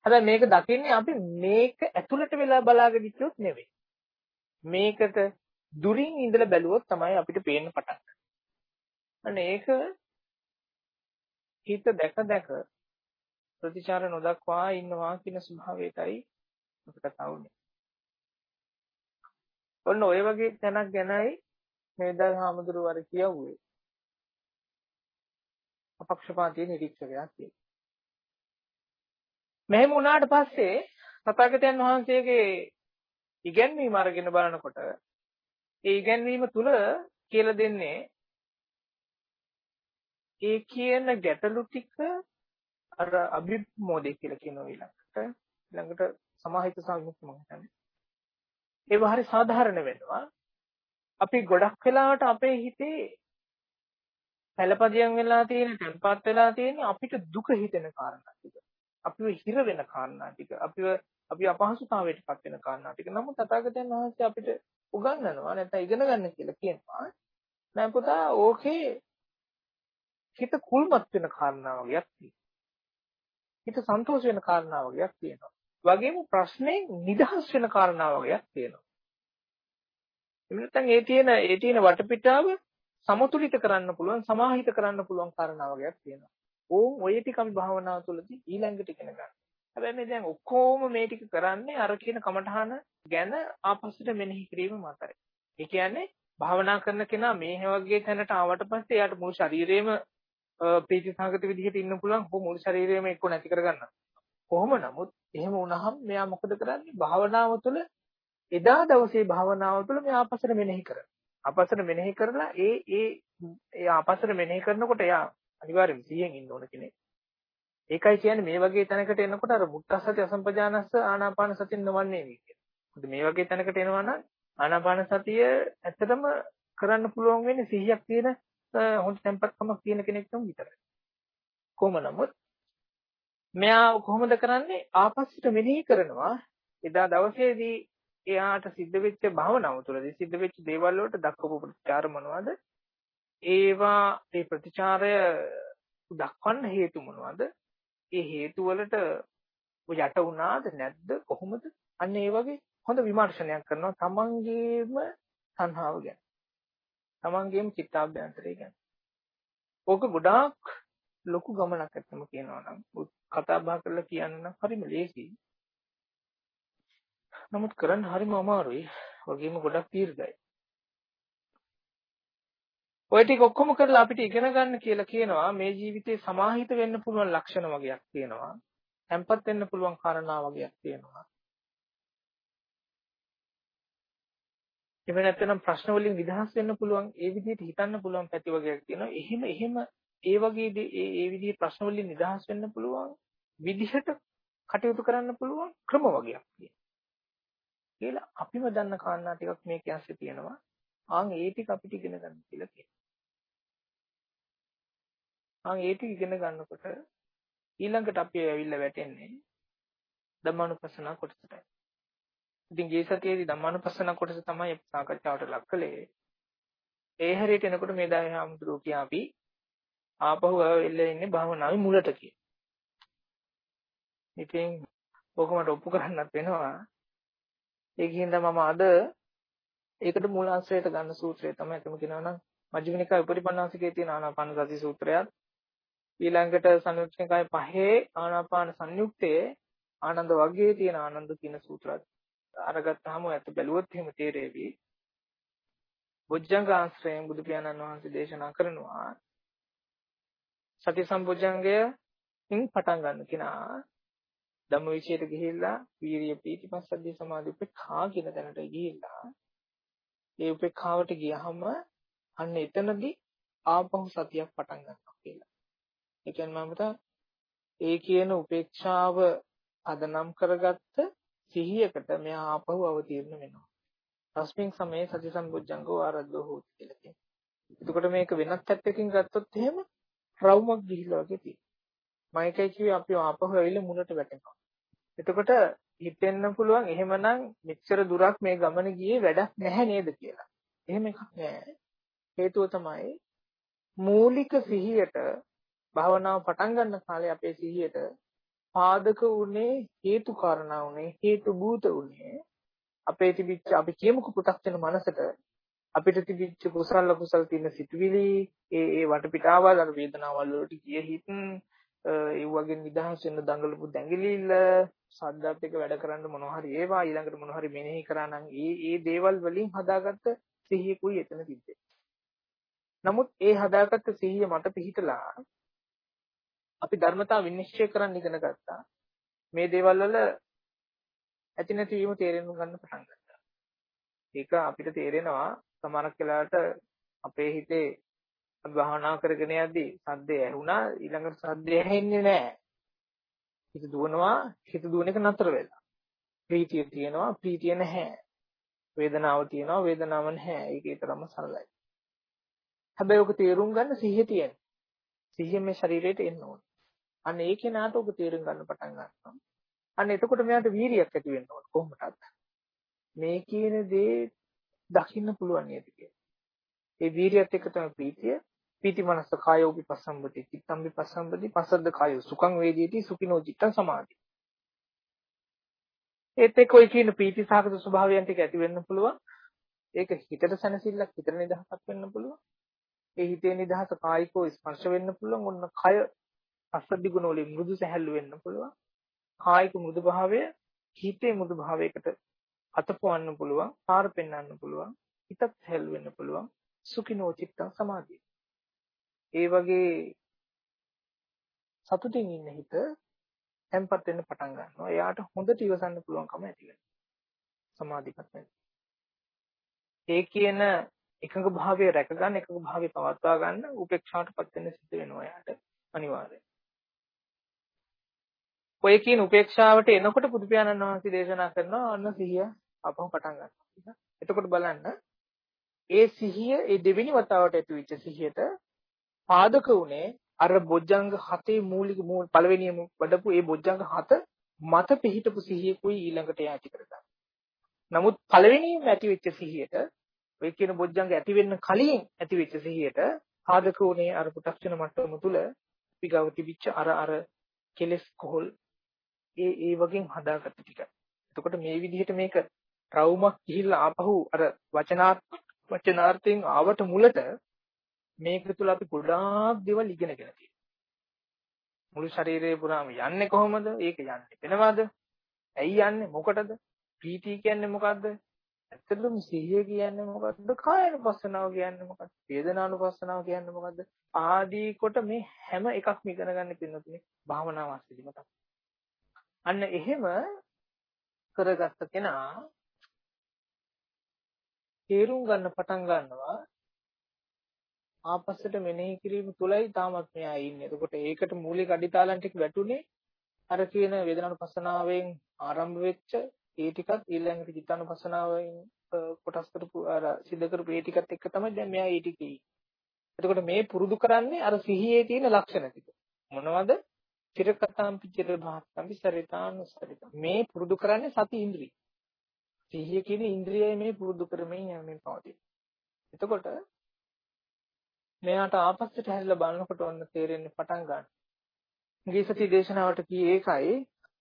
හැබැයි මේක දකින්නේ අපි මේක ඇතුළට වෙලා බලාගෙන ඉච්චොත් නෙවෙයි. මේකට දුරින් ඉඳලා බැලුවොත් තමයි අපිට පේන්න පටන් ගන්නේ. අන්න ඒක හිත දැක දැක ප්‍රතිචාර නොදක්වා ඉන්නවා කියන ස්වභාවයටයි අපිට තවුනේ. ඔන්න ඔය වගේ තැනක් ගැනයි මේදල් හාමුදුරුවෝ අර කියවුවේ. අපක්ෂපාතී නිරීක්ෂකයක් කියලා. මෙහෙම වුණාට පස්සේ තථාගතයන් වහන්සේගේ ඉගැන්වීම අරගෙන බලනකොට ඒ ඉගැන්වීම තුල කියලා දෙන්නේ ඒ කියන ගැටලු ටික අර අභිමෝදේ කියලා කියන ඊළඟට ඊළඟට සමාහිත සංයුක්ත මම හිතන්නේ. ඒව හරි සාධාරණ වෙනවා. අපි ගොඩක් වෙලාවට අපේ හිතේ පළපදියම් වෙලා තියෙන tempat වෙලා තියෙන අපිට දුක හිතෙන කාරණා ටික. අපිව හිර වෙන කාරණා ටික. අපිව අපි අපහසුතාවයට පත් වෙන කාරණා ටික නමුත් තථාගතයන් වහන්සේ අපිට උගන්වනවා නැත්නම් ඉගෙන ගන්න කියලා කියනවා. නෑ පුතා ඕකේ හිත කුල්මත් වෙන කාරණා වගේක් තියෙනවා. හිත සන්තෝෂ වෙන කාරණා වගේක් තියෙනවා. වගේම ප්‍රශ්නේ නිදහස් වෙන කාරණා වගේක් තියෙනවා. එන්නතන් ඒ තියෙන ඒ තියෙන වටපිටාව සමතුලිත කරන්න පුළුවන් සමාහිත කරන්න පුළුවන් කාරණා වගේක් තියෙනවා. ඕම් ඔය ටික අපි භාවනාව තුළදී ඊළඟට ඉගෙන ගන්න. හැබැයි මේ දැන් ඔක්කොම මේ ටික කරන්නේ අර කියන කමඨහන ගැන ආපස්සට මෙනෙහි කිරීම මතයි. ඒ කියන්නේ භාවනා කරන කෙනා මේ වගේ තැනට ආවට පස්සේ එයාට මුළු ශරීරේම ප්‍රීතිසහගත විදිහට ඉන්න පුළුවන්. කොහොම මුළු ශරීරේම එක්ක නැති කරගන්න. කොහොම නමුත් එහෙම වුණාම මෙයා මොකද කරන්නේ? භාවනාව තුළ එදා දවසේ භාවනාව තුළ මෙයා ආපස්සට මෙනෙහි කරනවා. ආපස්සට මෙනෙහි කරලා ඒ ඒ ඒ ආපස්සට මෙනෙහි කරනකොට එයා අනිවාර්යයෙන් සිහියෙන් ඉන්න ඕන කෙනෙක්. ඒකයි කියන්නේ මේ වගේ තැනකට එනකොට අර මුත්තසති අසම්පජානස්ස ආනාපාන සතිය නවන්නේ නේ කියන්නේ. මේ වගේ තැනකට එනවා නම් ආනාපාන සතිය ඇත්තටම කරන්න පුළුවන් වෙන්නේ සිහියක් තියෙන හොඳ tempatකමක් තියෙන කෙනෙක්ටම විතරයි. කොහොම නමුත් මෙයා කොහොමද කරන්නේ ආපස්සට මෙනෙහි කරනවා එදා දවසේදී එයාට සිද්ධ වෙච්ච භවනාව තුළදී සිද්ධ වෙච්ච දේවල් වලට දක්වපු ප්‍රතිචාර මොනවද ඒවා ඒ ප්‍රතිචාරය දක්වන්න හේතු මොනවද ඒ හේතු වලට යට වුණාද නැද්ද? කොහොමද? අන්න ඒ වගේ හොඳ විමර්ශනයක් කරනවා තමන්ගේම සංහාව ගැන. තමන්ගේම චිත්තාභ්‍යන්තරය ගැන. ඕක ගොඩාක් ලොකු ගමනක් ඇත්තම කියනවා නම් කතා බහ කරලා කියන්න නම් හරිම ලේසියි. නමුත් කරන්න හරිම අමාරුයි. වගේම ගොඩක් දීර්ඝයි. ඔය ටික ඔක්කොම කරලා අපිට ඉගෙන ගන්න කියලා කියනවා මේ ජීවිතේ සමාහිත වෙන්න පුළුවන් ලක්ෂණ වගේක් තියෙනවා. tempat වෙන්න පුළුවන් කාරණා වගේක් තියෙනවා. එහෙම නැත්නම් ප්‍රශ්න වලින් නිදහස් වෙන්න පුළුවන් ඒ විදිහට හිතන්න පුළුවන් පැති වගේක් තියෙනවා. එහෙම එහෙම ඒ වගේ ඒ ඒ විදිහේ ප්‍රශ්න වලින් නිදහස් වෙන්න පුළුවන් විදිහට කටයුතු කරන්න පුළුවන් ක්‍රම වගේක් තියෙනවා. කියලා අපිම දන්න කාරණා ටිකක් මේක ඇස්සේ තියෙනවා. ආන් ඒ ටික අපිට ඉගෙන ගන්න කියලා කියනවා. ආන් ඒ ටික ඉගෙන ගන්නකොට ඊළඟට අපි ඇවිල්ලා වැටෙන්නේ ධම්මානුපස්සනා කොටසටයි. ඉතින් ගිය සතියේදී ධම්මානුපස්සනා කොටස තමයි අපි සාකච්ඡාවට ලක් කළේ. ඒ හැරෙට එනකොට මේ දාය හාමුදුරුවෝ කියා අපි ආපහු එල්ල ඉන්නේ භාවනාවේ මුලට කිය. ඉතින් ඕක මට ඔප්පු කරන්නත් වෙනවා. ඒකින්ද මම අද ඒකට මූලාශ්‍රයට ගන්න සූත්‍රය තමයි එතම කියනවා නම් මජ්ක්‍ධිම නිකාය උපරිපන්නාසිකේ තියෙන ආනාපාන සති සූත්‍රයත් ඊළඟට සංයුක්ත නිකාය පහේ ආනාපාන සංයුක්තයේ ආනන්ද වර්ගයේ තියෙන ආනන්ද කියන සූත්‍රات අරගත්තාම ඇත්ත බැලුවොත් එහෙම තේරෙවි. බොජ්ජංග ආශ්‍රයෙන් බුදු පියාණන් වහන්සේ දේශනා කරනවා සති සම්බොජ්ජංගයෙන් පටන් ගන්න කෙනා ධම්මවිචයට ගිහිල්ලා වීරිය පීතිපස්සද්ධි සමාධි උපේක්ඛා කියන තැනට ගිහිල්ලා ඒ උපේක්ඛාවට ගියහම අන්න එතනදී ආපහු සතියක් පටන් ගන්නවා කියලා. ඒ කියන්නේ මම ඒ කියන උපේක්ෂාව අදනම් කරගත්ත සිහියකට මෙයා ආපහු අවතීර්ණ වෙනවා. තස්මින් සමයේ සති සම්බුද්ධංගෝ ආරද්ධෝ හෝති කියලා කියනවා. එතකොට මේක වෙනත් පැත්තකින් ගත්තොත් එහෙම රවුමක් ගිහිල්ලා වගේ තියෙනවා. මම එකයි කිව්වේ අපි ආපහු ඇවිල්ලා මුලට වැටෙනවා. එතකොට හිතෙන්න පුළුවන් එහෙමනම් මෙච්චර දුරක් මේ ගමන ගියේ වැඩක් නැහැ නේද කියලා. එහෙම එකක් නෑ. හේතුව තමයි මූලික සිහියට භාවනාව පටන් ගන්න කාලේ අපේ සිහියට පාදක උනේ හේතු කාරණා උනේ හේතු භූත උනේ අපේ තිබිච්ච අපි කියමුකෝ පු탁 වෙන මනසට අපිට තිබිච්ච කුසල කුසල තියෙන සිතුවිලි ඒ ඒ වටපිටාවල් අර වේදනාවල් වලට ගිය හිත ඒ වගේ නිදහස් වෙන දඟලපු දැඟලිල්ල සද්දත් එක වැඩ කරන්න මොනවා හරි ඒවා ඊළඟට මොනවා හරි මෙනෙහි කරා නම් ඒ ඒ දේවල් වලින් හදාගත්ත සිහියකුයි එතන තිබ්බේ. නමුත් ඒ හදාගත්ත සිහිය මත පිහිටලා අපි ධර්මතාව විනිශ්චය කරන්න ඉගෙන ගත්තා. මේ දේවල් වල ඇති නැති වීම තේරෙන්න ගන්න පටන් ගත්තා. ඒක අපිට තේරෙනවා සමහරක් වෙලාවට අපේ හිතේ භාවනා කරගෙන යද්දී සද්දේ ඇහුණා ඊළඟට සද්දේ ඇහෙන්නේ නැහැ. හිත දුවනවා හිත දුවන එක නතර වෙලා. ප්‍රීතිය තියෙනවා ප්‍රීතිය නැහැ. වේදනාව තියෙනවා වේදනාව නැහැ. ඒක ඊතරම්ම සරලයි. හැබැයි ඔක තේරුම් ගන්න සිහිය තියෙන. සිහිය මේ ශරීරයට එන්න ඕන. අන්න ඒ කෙනාට ඔබ තේරුම් ගන්න පටන් ගන්නවා. අන්න එතකොට මෙයාට වීරියක් ඇති වෙන්න ඕන කොහොමදත්. මේ කියන දේ දකින්න පුළුවන් නේද ඒ වීරියත් එක්ක තමයි ප්‍රීතිය, පීති මනස කායෝ විපස්සම්පති චිත්තම් විපස්සම්පති පසද්ද කායෝ සුඛං වේදීති සුඛිනෝ චිත්තං සමාධි. ඒත් එක්ක ඔය කියන පීති සහගත ස්වභාවයන් ටික ඇති වෙන්න පුළුවන්. ඒක හිතට සැනසෙල්ලක් හිතට නිදහසක් වෙන්න පුළුවන්. ඒ හිතේ නිදහස කායිකව ස්පර්ශ වෙන්න පුළුවන්. ඔන්න කය අසද්දි ගුණ වලින් මෘදු සැහැල්ලු වෙන්න පුළුවන්. කායික මෘදු භාවය හිතේ මෘදු භාවයකට අතපොවන්න පුළුවන් පාර පෙන්වන්න පුළුවන් හිතත් සැහැල්ලු වෙන්න පුළුවන් සුඛිනෝ චිත්තං සමාධිය. ඒ වගේ සතුටින් ඉන්න හිත තැම්පත් වෙන්න පටන් ගන්නවා. එයාට හොඳට ඉවසන්න පුළුවන්කම ඇති වෙනවා. සමාධිපත් වෙනවා ඒ කියන එකඟ භාවය රැක ගන්න එකඟ භාවය පවත්වා ගන්න උපේක්ෂාවටපත් වෙන්න සිද්ධ වෙනවා යාට අනිවාර්යයෙන්. ඔය කියන උපේක්ෂාවට එනකොට බුදු පියාණන් වහන්සේ දේශනා කරනවා අන්න සිහිය අපහු පටන් ගන්නවා. එතකොට බලන්න ඒ සිහිය ඒ දෙවෙනි වතාවට ඇතිවෙච්ච සිහියට පාදක උනේ අර බොජ්ජංග හතේ මූලික පළවෙනියම වඩපු ඒ බොජ්ජංග හත මත පිහිටපු සිහියකුයි ඊළඟට යටි කරගන්න. නමුත් පළවෙනියම ඇතිවෙච්ච සිහියට ඔය කියන බොජ්ජංග ඇති වෙන්න කලින් ඇති වෙච්ච සිහියට සාධක උනේ අර පු탁ෂණ මට්ටම තුල පිගව තිබිච්ච අර අර කෙලස් කොහොල් ඒ ඒ වගේ හදාගත්ත ටික. එතකොට මේ විදිහට මේක ට්‍රවුමක් ගිහිල්ලා ආපහු අර වචනාර්ථ වචනාර්ථයෙන් ආවට මුලට මේක තුල අපි ගොඩාක් දේවල් ඉගෙනගෙන තියෙනවා. මුළු ශරීරය පුරාම යන්නේ කොහොමද? ඒක යන්නේ වෙනවද? ඇයි යන්නේ? මොකටද? ප්‍රීතිය කියන්නේ මොකද්ද? ඇත්තටම සිහිය කියන්නේ මොකද්ද? කායනුපස්සනාව කියන්නේ මොකද්ද? වේදනානුපස්සනාව කියන්නේ මොකද්ද? ආදී කොට මේ හැම එකක්ම ඉගෙන ගන්න පින්නතුනේ භාවනාව අස්සිදි මතක්. අන්න එහෙම කරගත්ත කෙනා තේරුම් ගන්න පටන් ගන්නවා ආපස්සට මෙනෙහි කිරීම තුලයි තාමත් මෙයා ඉන්නේ. එතකොට ඒකට මූලික අඩිතාලන් ටික වැටුනේ අර කියන වේදනානුපස්සනාවෙන් ආරම්භ වෙච්ච ඒ ටිකත් ඊළඟට චිත්තානුපස්සනාවෙන් කොටස් කරපු අර සිද්ධ කරපු ඒ ටිකත් එක්ක තමයි දැන් මෙයා ඒ ටිකේ. එතකොට මේ පුරුදු කරන්නේ අර සිහියේ තියෙන ලක්ෂණ ටික. මොනවද? චිරකතාම්පි චිරභාත්තම්පි සරිතානුසරිත. මේ පුරුදු කරන්නේ සති ඉන්ද්‍රිය. සිහිය කියන ඉන්ද්‍රියයි මේ පුරුදු කරමින් යමින් පවතින. එතකොට මෙයාට ආපස්සට හැරිලා බලනකොට ඔන්න තේරෙන්න පටන් ගන්නවා. ගීසති දේශනාවට කී ඒකයි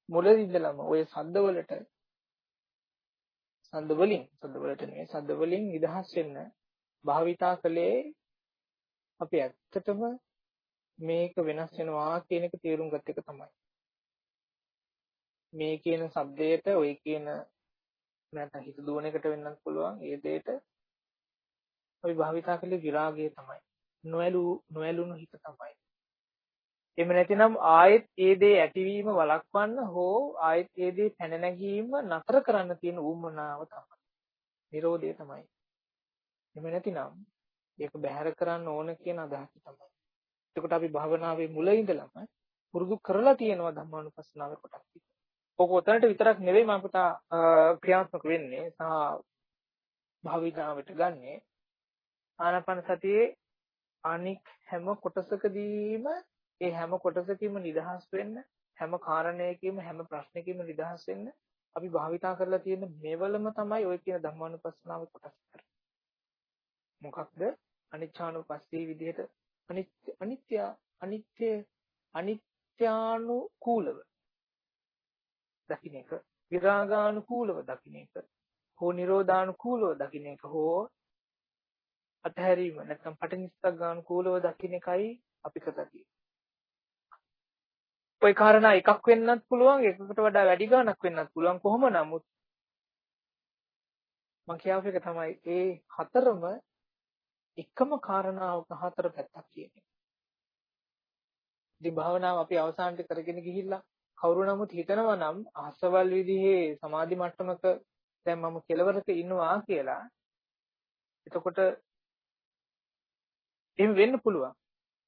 මුලින් ඉඳලම ওই සද්දවලට සද්ද වලින් සද්ද වලට නෙවෙයි සද්ද වලින් නිදහස් වෙන්න භාවිතා කළේ අපි ඇත්තටම මේක වෙනස් වෙනවා කියන එක තේරුම් ගත්ත එක තමයි. මේ කියන shabdයට ওই කියන නැත්නම් හිත දුවන එකට වෙන්නත් පුළුවන් ඒ දෙයට අපි භාවිතා කළේ විරාගය තමයි. නොඇලු නොඇලුණු හිත තමයි. එහෙම නැතිනම් ආයෙත් ඒ දේ ඇතිවීම වළක්වන්න හෝ ආයෙත් ඒ දේ පැන නැගීම නතර කරන්න තියෙන ඌමනාව තමයි. Nirodhe තමයි. එහෙම නැතිනම් ඒක බැහැර කරන්න ඕන කියන අදහස තමයි. එතකොට අපි භාවනාවේ මුල ඉඳලම පුරුදු කරලා තියෙනවා ධම්මානුපස්සනාව කොටස් ටික. ඔක උතනට විතරක් නෙවෙයි මම පුතා ක්‍රියාත්මක වෙන්නේ සහ භාවිතාවට ගන්නේ ආනාපාන සතියේ අනික් හැම කොටසකදීම ඒ හැම කොටසකින්ම නිදහස් වෙන්න හැම කාරණයකින්ම හැම ප්‍රශ්නකින්ම නිදහස් වෙන්න අපි භාවිතා කරලා තියෙන මේවලම තමයි ওই කියන ධම්මානුපස්සනාව කොටස් කරන්නේ. මොකක්ද? අනිච්චානුපස්සී විදිහට අනිත්‍ය අනිත්‍ය අනිත්‍ය අනිත්‍යානුකූලව දකින්න එක. විරාගානුකූලව දකින්න එක. හෝ නිරෝධානුකූලව දකින්න එක හෝ අතහැරීම නැත්නම් පටිනිස්සග්ගානුකූලව දකින්න එකයි අපි කරලා ওই කාරණා එකක් වෙන්නත් පුළුවන් එකකට වඩා වැඩි ගණනක් වෙන්නත් පුළුවන්. කොහොම නමුත් මම කියව එක තමයි ඒ හතරම එකම කාරණාවක හතර පැත්තක් කියන්නේ. ඉතින් භාවනාව අපි අවසානට කරගෙන ගිහිල්ලා කවුරු නමුත් හිතනවා නම් අසවල් විදිහේ සමාධි මට්ටමක දැන් මම කෙලවරක ඉන්නවා කියලා එතකොට එහෙම වෙන්න පුළුවන්.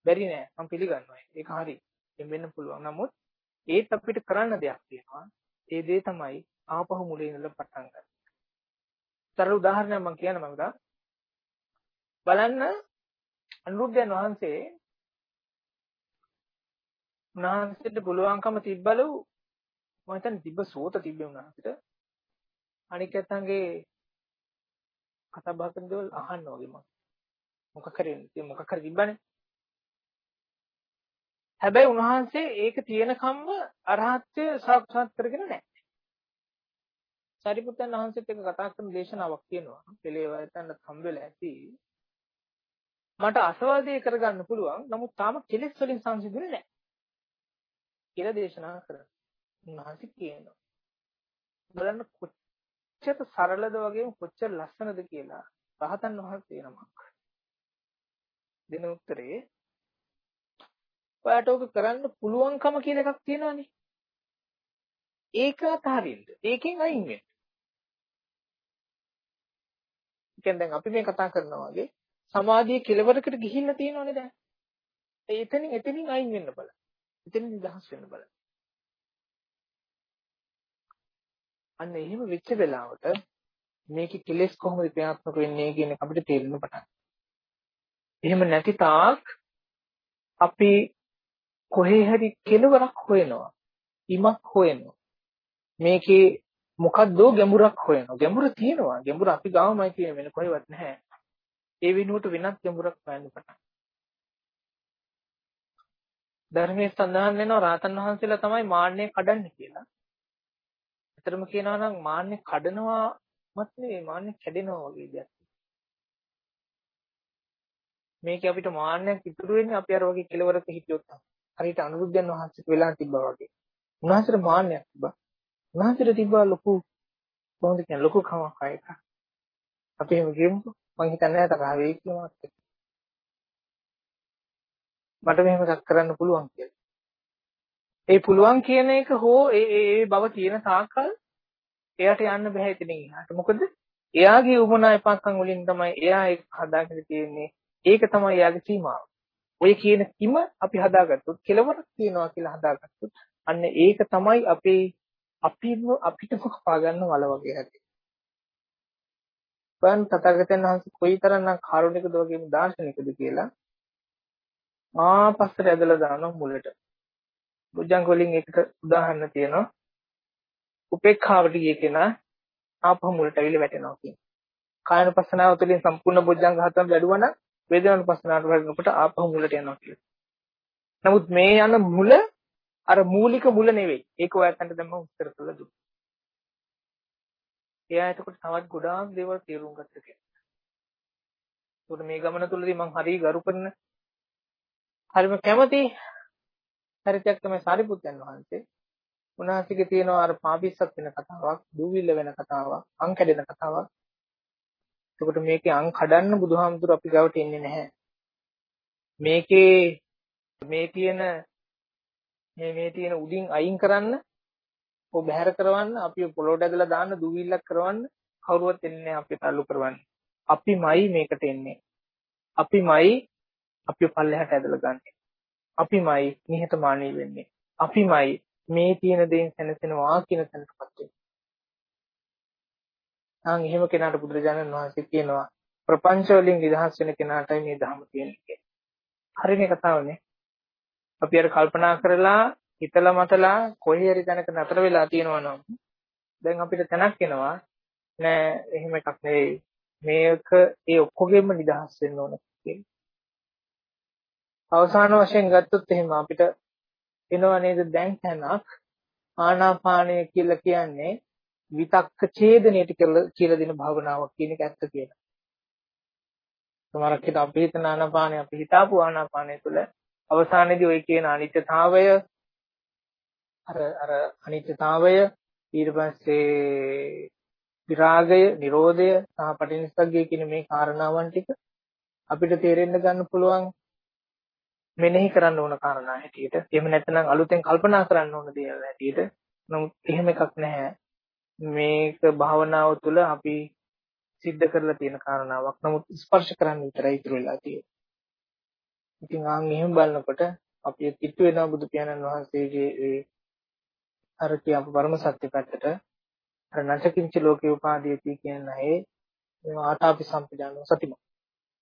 බැරි නෑ මම පිළිගන්නවා. ඒක හරි. වෙන්න පුළුවන්. නමුත් ඒත් අපිට කරන්න දෙයක් තියෙනවා. ඒ දේ තමයි ආපහු මුලින් ඉඳලා පටන් ගන්න. සරල උදාහරණයක් මම කියන්න මම දා බලන්න අනුරුද්ධයන් වහන්සේ උන්වහන්සේට පුළුවන්කම තිබ්බලු මම හිතන්නේ තිබ්බ සෝත තිබ්බේ උන්වහන්සේට අනික් ඇත්තන්ගේ කතා බහ කරන දේවල් අහන්න ඕගේ මම මොකක් කරේ මොකක් හරි තිබ්බනේ හැබැයි උන්වහන්සේ ඒක තියෙනකම්ම අරහත්ත්වය සාක්ෂාත් කරගෙන නැහැ. සාරිපුත්තන් වහන්සේත් එක්ක කතා කරන දේශනාවක් තියෙනවා. පෙළේ වයතන්න හම්බෙලා ඇති. මට අසවාදේ කරගන්න පුළුවන්. නමුත් තාම කෙලෙස් වලින් සංසිඳුනේ නැහැ. කියලා දේශනා කරනවා. උන්වහන්සේ කියනවා. බලන්න කොච්චර සරලද වගේම කොච්චර ලස්සනද කියලා රහතන් වහන්සේ නමක්. දෙන උත්තරේ ඔයාට ඔක කරන්න පුළුවන්කම කියලා එකක් තියෙනවානේ. ඒක අතහරින්න. ඒකෙන් අයින් වෙන්න. කියන්නේ දැන් අපි මේ කතා කරනවා වගේ සමාධිය කෙලවරකට ගිහිල්ලා තියෙනවනේ දැන්. එතනින් එතනින් අයින් වෙන්න බල. එතනින් නිදහස් වෙන්න බල. අන්න එහෙම වෙච්ච වෙලාවට මේකේ කෙලෙස් කොහොමද ක්‍රියාත්මක වෙන්නේ කියන එක අපිට තේරෙන්න පටන් එහෙම නැති තාක් අපි කොහේ හරි කෙලවරක් හොයනවා. ඉමක් හොයනවා. මේකේ මොකද්දෝ ගැඹුරක් හොයනවා. ගැඹුර තියෙනවා. ගැඹුර අපි ගාවමයි තියෙන වෙන කොහෙවත් නැහැ. ඒ වෙනුවට වෙනත් ගැඹුරක් හොයන්න පටන් ධර්මයේ සඳහන් වෙනවා රාතන් වහන්සේලා තමයි මාන්නය කඩන්නේ කියලා. ඇත්තටම කියනවා නම් මාන්නය කඩනවා මත් නෙවෙයි මාන්නය කැඩෙනවා වගේ දෙයක්. මේක අපිට මාන්නයක් ඉතුරු වෙන්නේ අපි අර වගේ කෙලවරක හිටියොත් තමයි. හරියට අනුරුද්ධයන් වහන්සේට වෙලා තිබ්බා වගේ. උන්වහන්සේට මාන්නයක් තිබ්බා. උන්වහන්සේට තිබ්බා ලොකු කොහොමද කියන්නේ ලොකු කමක් ආයක. අපි එහෙම කියමුකෝ. මං හිතන්නේ නැහැ තරහ වෙයි කියලා මාත් එක්ක. මට මෙහෙම එකක් කරන්න පුළුවන් කියලා. ඒ පුළුවන් කියන එක හෝ ඒ ඒ බව තියෙන තාක්කල් එයාට යන්න බෑ ඉතින් එහාට. මොකද එයාගේ උමනා එපක්කම් වලින් තමයි එයා ඒක හදාගෙන තියෙන්නේ. ඒක තමයි එයාගේ සීමාව. ඔය කියන කිම අපි හදාගත්තොත් කෙලවරක් තියනවා කියලා හදාගත්තොත් අන්න ඒක තමයි අපේ අපිම අපිටම කපා ගන්න වල වගේ හැටි. බලන්න තථාගතයන් වහන්සේ කොයිතරම්නම් කාරුණිකද වගේම දාර්ශනිකද කියලා ආපස්සට ඇදලා දානවා මුලට. බුද්ධංග වලින් එකට උදාහරණ තියෙනවා. උපේක්ඛාවට ගිය කෙනා ආපහු මුලට ඇවිල්ලා වැටෙනවා කියන්නේ. කායනුපස්සනාව තුළින් සම්පූර්ණ බුද්ධංග හතම වැඩුවා නම් වේදනානුපස්සනාවට වැඩනකොට ආපහු මුලට යනවා කියලා. නමුත් මේ යන මුල අර මූලික මුල නෙවෙයි. ඒක ඔයයන්ට දැම්ම උත්තර කළා දුන්නා. එයා එතකොට තවත් ගොඩාක් දේවල් තේරුම් ගත්ත කෙනෙක්. ඒකට මේ ගමන තුළදී මම හරි ගරු කරන හරිම කැමති චරිතයක් තමයි සාරිපුත්යන් වහන්සේ. උන්වහන්සේගේ තියෙනවා අර පාපිස්සක් වෙන කතාවක්, දූවිල්ල වෙන කතාවක්, අං කැඩෙන කතාවක්. එතකොට මේකේ අං කඩන්න බුදුහාමුදුර අපි ගාවට එන්නේ නැහැ. මේකේ මේ තියෙන මේ මේ තියෙන උඩින් අයින් කරන්න ඔබ බැහැර කරවන්න අපි පොළොවට ඇදලා දාන්න දුවිල්ලක් කරවන්න කවුරුවත් එන්නේ නැහැ අපිට අල්ලු කරවන්න. අපිමයි මේකට එන්නේ. අපිමයි අපිව පල්ලෙහාට ඇදලා ගන්නෙ. අපිමයි නිහතමානී වෙන්නේ. අපිමයි මේ තියෙන දේෙන් සැනසෙනවා කියන තැනටපත් වෙන්නේ. ආන් එහෙම කෙනාට බුදුරජාණන් වහන්සේ කියනවා ප්‍රපංච වලින් නිදහස් වෙන කෙනාටයි මේ ධර්ම තියෙන්නේ. හරිනේ කතාවනේ. අපි අර කල්පනා කරලා හිතලා මතලා කොහේ හරි තැනක නතර වෙලා තියෙනවා නම් දැන් අපිට තැනක් එනවා නෑ එහෙම එකක් නෙවෙයි මේක ඒ ඔක්කොගෙම නිදහස් වෙන්න ඕන කියන්නේ. අවසාන වශයෙන් ගත්තොත් එහෙම අපිට එනවා නේද දැන් තැනක් ආනාපානය කියලා කියන්නේ විතක්ක ඡේදනයට කියලා දෙන භාවනාවක් කියන එක ඇත්ත කියලා. සමහරක් හිත අපි හිතන ආනාපානය අපි හිතාපු ආනාපානය තුළ අවසානයේදී ওই කියන අනිත්‍යතාවය අර අර අනිත්‍යතාවය ඊට පස්සේ විරාගය, නිරෝධය සහ පටිනිස්සග්ගය කියන මේ කාරණාවන් ටික අපිට තේරෙන්න ගන්න පුළුවන් මෙනෙහි කරන්න ඕන කාරණා හැටියට. එහෙම නැත්නම් අලුතෙන් කල්පනා කරන්න ඕන දේවල් හැටියට. නමුත් එහෙම එකක් නැහැ. මේක භාවනාව තුළ අපි සිද්ධ කරලා තියෙන කාරණාවක්. නමුත් ස්පර්ශ කරන්න විතරයි ඉතුරු වෙලා තියෙන්නේ. ඉතින් ආන් එහෙම බලනකොට අපි කිට්ටු වෙනවා බුදු පියාණන් වහන්සේගේ ඒ අර කියපු පරම සත්‍ය පැත්තට අර නැචකින්ච ලෝකේ උපාදීති කියන අය ආතාපි සම්පජාන සතිම.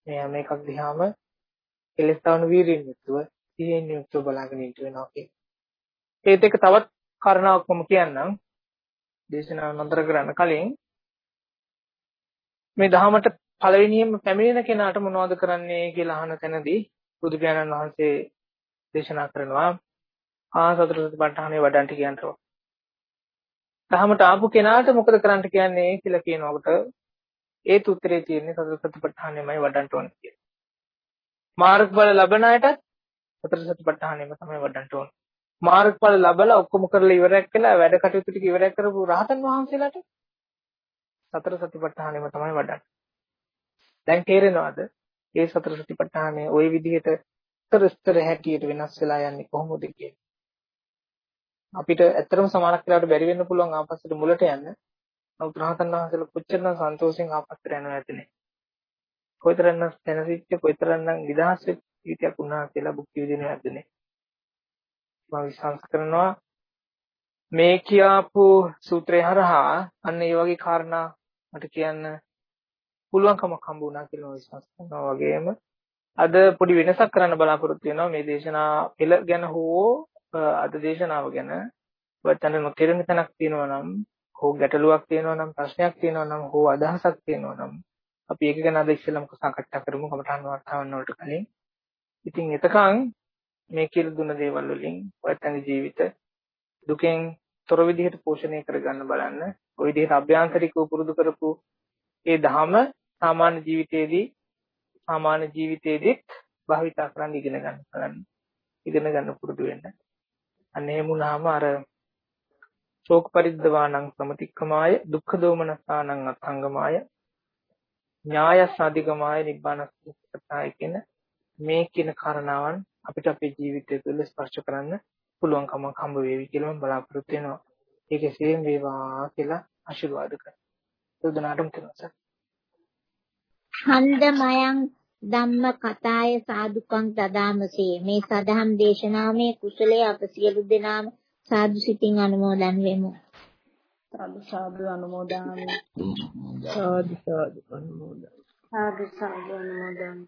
මේ හැම එකක් දිහාම කෙලස් තවන වීරියෙන් යුක්තව සිහියෙන් යුක්තව බලාගෙන ඉන්න වෙනවා කියන්නේ. ඒත් එක තවත් කාරණාවක් මම කියන්නම්. දේශනාව නතර කරන්න කලින් මේ දහමට පළවෙනියෙන්ම පැමිණෙන කෙනාට මොනවද කරන්නේ කියලා අහන තැනදී බුදු පියාණන් වහන්සේ දේශනා කරනවා ආ සතර සතිපට්ඨානෙ වඩන්ට කියනවා. දහමට ආපු කෙනාට මොකද කරන්න කියන්නේ කියලා කියනකොට ඒත් උත්තරේ තියෙන්නේ සතර සතිපට්ඨානෙමයි වඩන්න ඕනේ කියලා. මාර්ගඵල ලබන අයටත් සතර සතිපට්ඨානෙම තමයි වඩන්න ඕනේ. මාර්ගඵල ලබලා ඔක්කොම කරලා ඉවරයක් කළා වැඩ කටයුතු ටික ඉවරයක් කරපු රහතන් වහන්සේලාට සතර සතිපට්ඨානෙම තමයි වඩන්නේ. දැන් තේරෙනවද? ඒ සතර සතිපට්ඨානය ওই විදිහට ස්තර ස්තර හැටියට වෙනස් වෙලා යන්නේ කොහොමද කියන්නේ. අපිට ඇත්තටම සමානක් වෙලාවට බැරි වෙන්න පුළුවන් ආපස්සට මුලට යන්න. නමුත් රහතන් වහන්සේලා කොච්චරනම් සන්තෝෂෙන් ආපස්සට යනවා ඇතිනේ. කොයිතරම්නම් දැනසිච්ච කොයිතරම්නම් නිදහස් වෙච්ච ජීවිතයක් උන්වහන්සේලා භුක්ති විඳිනවා ඇතිනේ. මම විශ්වාස කරනවා මේ කියාපු සූත්‍රය හරහා අන්න ඒ වගේ කාරණා මට කියන්න පුළුවන්කමක් හම්බ වුණා කියලා විශ්වාස කරනවා වගේම අද පොඩි වෙනසක් කරන්න බලාපොරොත්තු වෙනවා මේ දේශනා පෙළ ගැන හෝ අද දේශනාව ගැන ඔයතන නොතේරෙන තැනක් තියෙනවා නම් හෝ ගැටලුවක් තියෙනවා නම් ප්‍රශ්නයක් තියෙනවා නම් හෝ අදහසක් තියෙනවා නම් අපි ඒක ගැන අද ඉස්සෙල්ලාම සාකච්ඡා කරමු කමඨාන් වර්තාවන්න වලට කලින්. ඉතින් එතකන් මේ කියලා දුන්න දේවල් වලින් ඔයතනගේ ජීවිත දුකෙන් තොර විදිහට පෝෂණය කරගන්න බලන්න. ওই විදිහට අභ්‍යන්තරිකව පුරුදු කරපු ඒ ධහම සාමාන්‍ය ජීවිතයේදී සාමාන්‍ය ජීවිතයේදීත් භාවිතා කරන්න ඉගෙන ගන්න බලන්න. ඉගෙන ගන්න පුරුදු වෙන්න. අන්න එහෙම වුණාම අර ශෝක පරිද්දවාණං සමතික්කමාය දුක්ඛ දෝමනසානං අත්ංගමාය ඥායස් අධිගමාය නිබ්බානස්සතාය කියන මේ කියන කාරණාවන් අපිට අපේ ජීවිතය තුළ ස්පර්ශ කරන්න පුළුවන්කමක් හම්බ වේවි කියලා මම බලාපොරොත්තු වෙනවා. ඒක එසේම වේවා කියලා ආශිර්වාද කරනවා. සුදුනාටම කරනවා. ඡන්දමයං ධම්ම කතාය සාදුකං දදාමසේ මේ සදහම් දේශනාවේ කුසලයේ අප සියලු දෙනාම සාදු සිතින් අනුමෝදන් වෙමු. සාදු සාදු අනුමෝදන්. සාදු සාදු අනුමෝදන්. සාදු සාදු අනුමෝදන්.